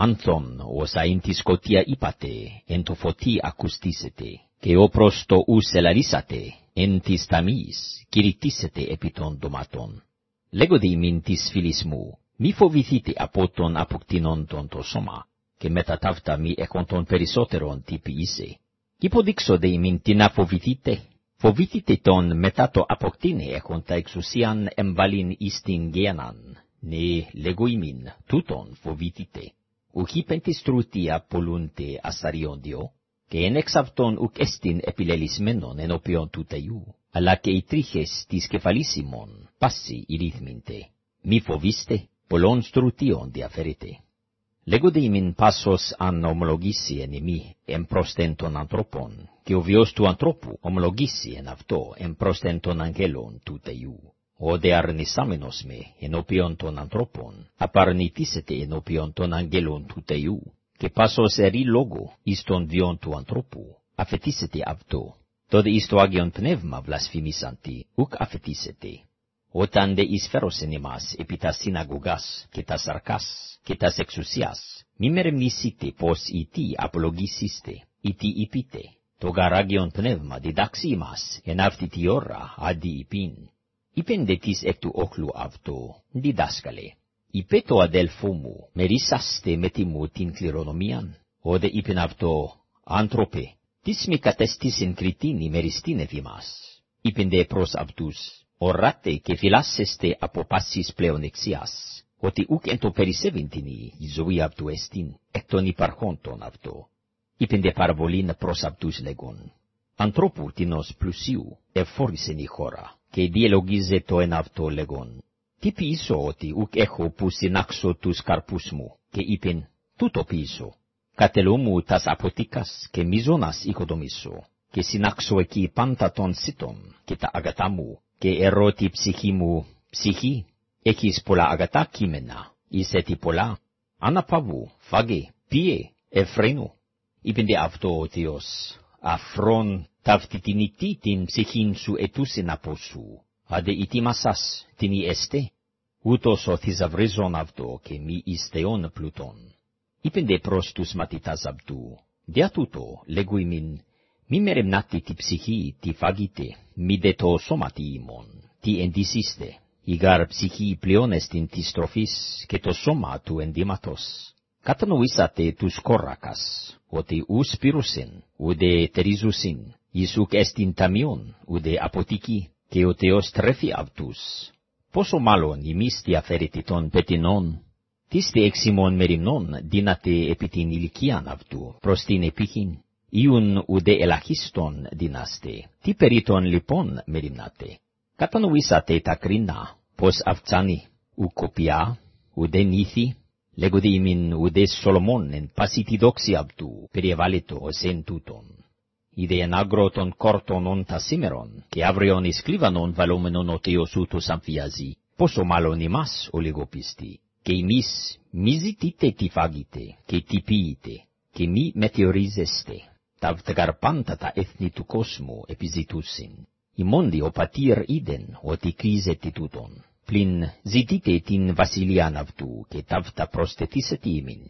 Ανθόν, ο σαίν τη σκοτία είπατε, εν το φωτί ακουστήσετε, και ο προστο ου σελαρίσατε, εν τη ταμή, κηρυτήσετε επί των δωματών. Λέγω δι μην τη φίλη μη φοβηθείτε από τον αποκτηνόντον το σώμα, και μετά ταύτα μη έχουν περισσότερων περισσότερον τι ποιήσε. Υποδείξω δι μην την αφοβηθείτε, φοβηθείτε τον μετά το αποκτήνε εξουσίαν εμβάλλην ει την. Ναι, λέγω ημίν, τούτον φοβηθείτε ουχή πεντιστρουτία πολλούντι ασαριόν και εν εξ αυτών ουκ εστιν επιλελισμένον ενώπιον του τεϊού, αλλά και οι τρίχες της κεφαλίσιμων, πάση ηρίθμιντε. Μη φοβίστε, πολλών στρουτίων διαφέρετε. Λέγονται ημιν πάσος αν ομολογήσει εν ημί εν προστέν των ανθρώπων, και ο βιός του ανθρώπου ομολογήσει αυτό εν. Ω δε αρνησάμεν ω με, εν όπιον τον ανθρωπον, απαρνηθίσετε εν όπιον τον αγγελόν του τεού, αι πόσο σ'eri ιστον δειον του ανθρώπου αφαιτήσετε αυτό. τότε δε ιστο αγιον τνεύμα βλασφιμισαν ουκ αφαιτήσετε. Ω ταν δε ισφαιροσενimas, epitas sinagogas, αι tas arcas, αι tas εξουcias, μη μερμισίτε πως αι τει apologiziste, αι τει υπήτε, το αγιον τνεύμα διδάξimas, εν αυτιτιώρα, αδει υπήν. Υπεν δε τις εκ του όκλου αυτού, διδάσκαλε. Υπέ το μου, μερίσαστε με τη την κληρονομίαν. Ωδε είπεν αυτό, άνθρωπε, τις μη κατέστησεν κριτίνη μεριστήνε φιμάς. Υπεν δε προς αυτούς, οράτε και φιλάσσεστε από πάσης πλέον εξίας, ότι ούκ εν το περισσεύειν την ζωή αυτού εστίν, εκ των υπαρχόντων αυτό. Υπεν δε παραβολήν προς αυτούς λέγον, ανθρώπου τίνος πλουσίου, εφόρησεν η χώρα και διελογίζετο εν αυτό λέγον, τι πείσω ότι ουκ έχω που συνάξω τους καρπούς μου, και είπεν, τούτο πείσω, κατελώ μου τας αποτίκας και μίζωνας οικοδομήσω, και συνάξω εκεί πάντα τον σύτων και τα αγατά μου, και ερώτη ψυχή μου, ψυχή, έχεις πολλά αγατά κείμενα, είσαι τι πολλά, αναπαύω φάγε, πίε, εφρένου, είπεν δε αυτό ο Θεός, αφρόν ταυτι την ητή την ψυχήν σου ετούσιν από σου, αντε ητή μασάς την ιέστε, ούτως ο θησαυρίζον αυτό και μη εις θεόν πλούτον. Είπεν δε προς τους μαθητάς αυτού, δια τούτο, λέγουι μην, μη μερεμνάτη τη ψυχή, τη φάγητε, μη δε το σώματι ημών, τι εντισίστε, ηγάρ ψυχή πλέον εστιν της στροφής και το σώμα του ενδύματος. Κατανοείς ατε τους κόρακας, ότι ους πυρουσιν, ουδε τερίζουσιν, Ιησούκ εστιν ταμιόν, ουδε αποτίκη, και ο Θεός αυτούς. Πόσο μάλλον ημείς διαφέρετη των πετινών, τίστε εξημών μεριμνών δίνατε επί ηλικίαν αυτού, προς την επίχην, ιούν ουδε ελαχίστον δίναστε, τι περί των λοιπόν μεριμνάτε. Κατανοήσατε τα κρίνα, πως αυτσάνει, ου κοπιά, ουδε λέγονται ημιν ουδέ Σολομών εν πάση τη δόξη αυτού, περιεβάλλητο ως εν τούτον. Ιδε εν κόρτων ον τα σήμερον, και αύριον εις κλίβανον βαλόμενον ο Θεός ούτος αμφιαζεί, πόσο μάλλον ημάς ο λιγοπιστή. Και ημείς μη ζητείτε τι φάγετε, και τι πείτε, και μη μετεωρίζεστε. Τα βτεγαρπάντα τα έθνη του κόσμου επιζητούσιν. Ημόντι ο πατήρ είδεν ότι κρίζεται τούτον πλην ζητείτε την βασιλείαν αυτού και ταύτα προσθετήσετε ημιν.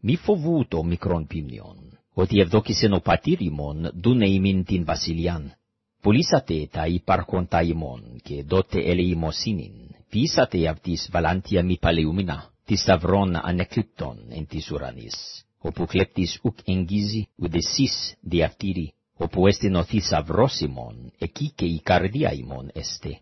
Μη φοβού το μικρόν πίμνιον, ότι ευδόκησεν ο πατήρ ημών δούνε ημιν την βασιλείαν. Πουλήσατε τα υπάρχοντα ημών και δότε ελεημοσύνην, φύσατε αυτής βαλάντια μη παλαιούμινα, τη σταυρών ανεκλήπτων εν της ουρανής, όπου κλέπτης ουκ εγγίζει ουδε σεις διαυτήρι, όπου έστεινοθεί σαυρός ημών, εκεί και η καρδία ημών έστε.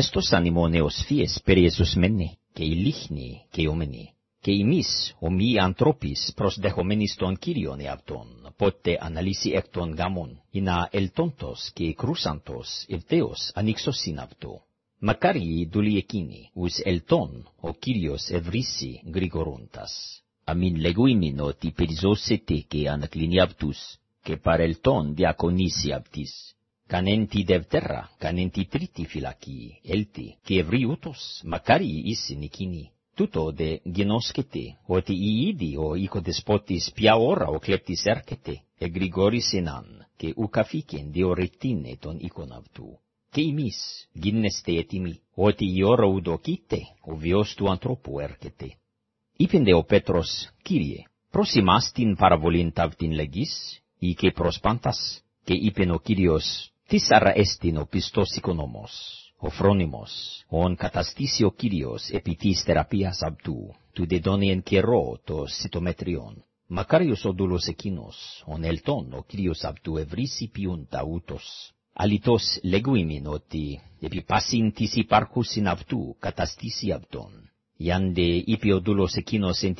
Estos animon eos fies per Iesus menne, ke ilichni, ke omeni che imis homi anthropis pros dehomenis ton kyrion eavton, pote analisi ecton gamon, ina eltontos che crusantos evteos anixos sinavto. Macari duliekini, us elton o kyrios evrisi grigorontas. amin leguimin o ti pedizosete ke anakliniabtus, ke parelton diakonisiabtis. Canenti devterra, canenti triti filaki, elti, ke vriutos, makari isi nikini. Tuto de genoskete, o ti iidi o iko despotis piaora o kleptis erkete, e grigoris enan, ke ukafiken de oretine ton ikonavtu. Ke imis, ginneste etimi, o ti iora udokite, o viostu antropo erkete. Ipende o Petros, Kyrie, prosimastin paravolintavtin τι αρα ο πιστός οικονόμος, ο φρόνιμος, ον καταστήσει ο Κύριος επί της αυτού, του δεδόνι εν καιρό το σιτομετριόν. Μακάριος ο δούλος εκείνος, ον ελτόν ο Κύριος αυτού ευρύσει ποιούν τα ούτως. Αλήτως λεγουίμιν ότι, επί πάσιν της υπάρχουσιν αυτού, καταστήσει αυτόν. Ιάν δε είπε ο δούλος εκείνος εν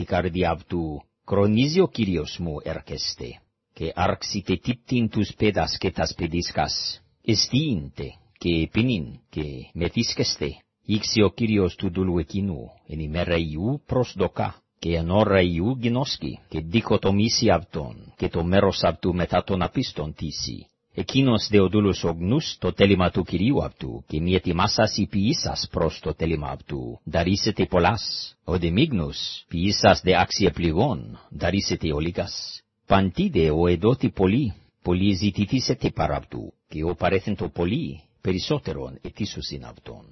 αυτού, κρονίζει ο μου έρχεστε και άρξιτε τύπτην τους παιδάς και τας παιδίσκας. Εστίντε και επίνιν και μεθίσκεστε. Ήξε ο Κύριος του δούλου εκείνου, εν ημέρα και εν ώρα γνώσκη, και δίκο το και το μέρος αυτού μετά τον απίστον τύση. Εκείνος δε ο δούλος ο γνούς το τέλημα του Κυρίου αυτού, και μη ετοιμάσας η ποιήσας προς το τέλημα αυτού, δαρίσετε πολλάς, ο δε μίγνους, ποιήσας δε άξιε πληγών, δαρίσετε ολίγας παντίδε ο εδότη πολύ, πολύ ζητηθήσετε παραπτού, και ο παρέθεντο πολύ, περισσότερον ετήσουσιν αυτόν.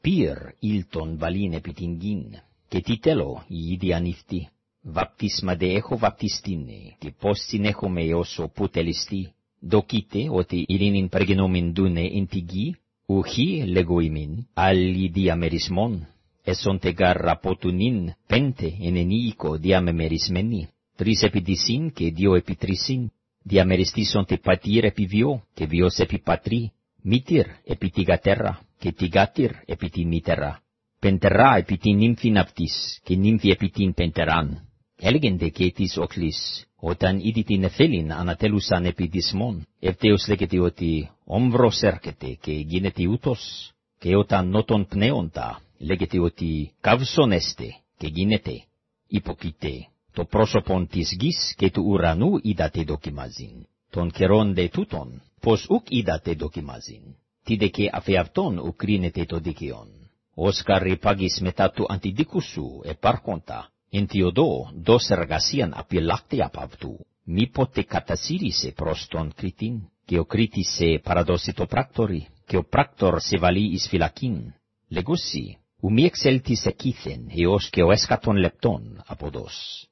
Πύρ ήλτον βαλήν επί την γην, και τίτελο η ίδια νύφτη. Βαπτίσμα δε έχω βαπτιστίνε, και πώς συνέχομαι με όσο που τελιστεί. Δοκίτε ότι ειρήνην περγενόμην δούνε εν τη γη, ουχή λέγω ημίν, άλλη διαμερισμόν, εσόν τεγάρ από πέντε εν ενίκο διαμεμερισμένη τρεις επί δυσίν και δύο επί τρισίν, διαμεριστήσον τη πατήρ επί βιό και βιός επί πατρί, μήτυρ επί τη γατέρα και τη επί τη μήτερα, πεντερά επί την νύμφιν αυτής και νύμφι επί την πεντεράν. Έλεγεν δε και της οκλής, όταν είδη την εφέλην ανατέλουσαν επί δυσμόν, ευτέως λέγεται ότι όμβρος έρχεται και γίνεται ούτος, και όταν νότων πνέοντα, λέγεται ότι καύσον έστε και γίνεται, υποκείται ke gineti utos, ke otan noton pneonta, legeti oti kavson este, ke ginete, ipokite, to prosopontis gis, ke tu uranu idate dokimazin, ton keron de tuton, pos uk idate dokimazin, tide ke afeavton ukrinete to dikion. Oscar ripagis metatu antidikusu e parkonta, Entiodo dos ergasian apilakti apavtu, mipote katasirise proston kritin, keo kritise paradosito praktori, keo praktor se vali isfilakin, legusi, umiexeltis ekithen, eos keo eskaton lepton apodos.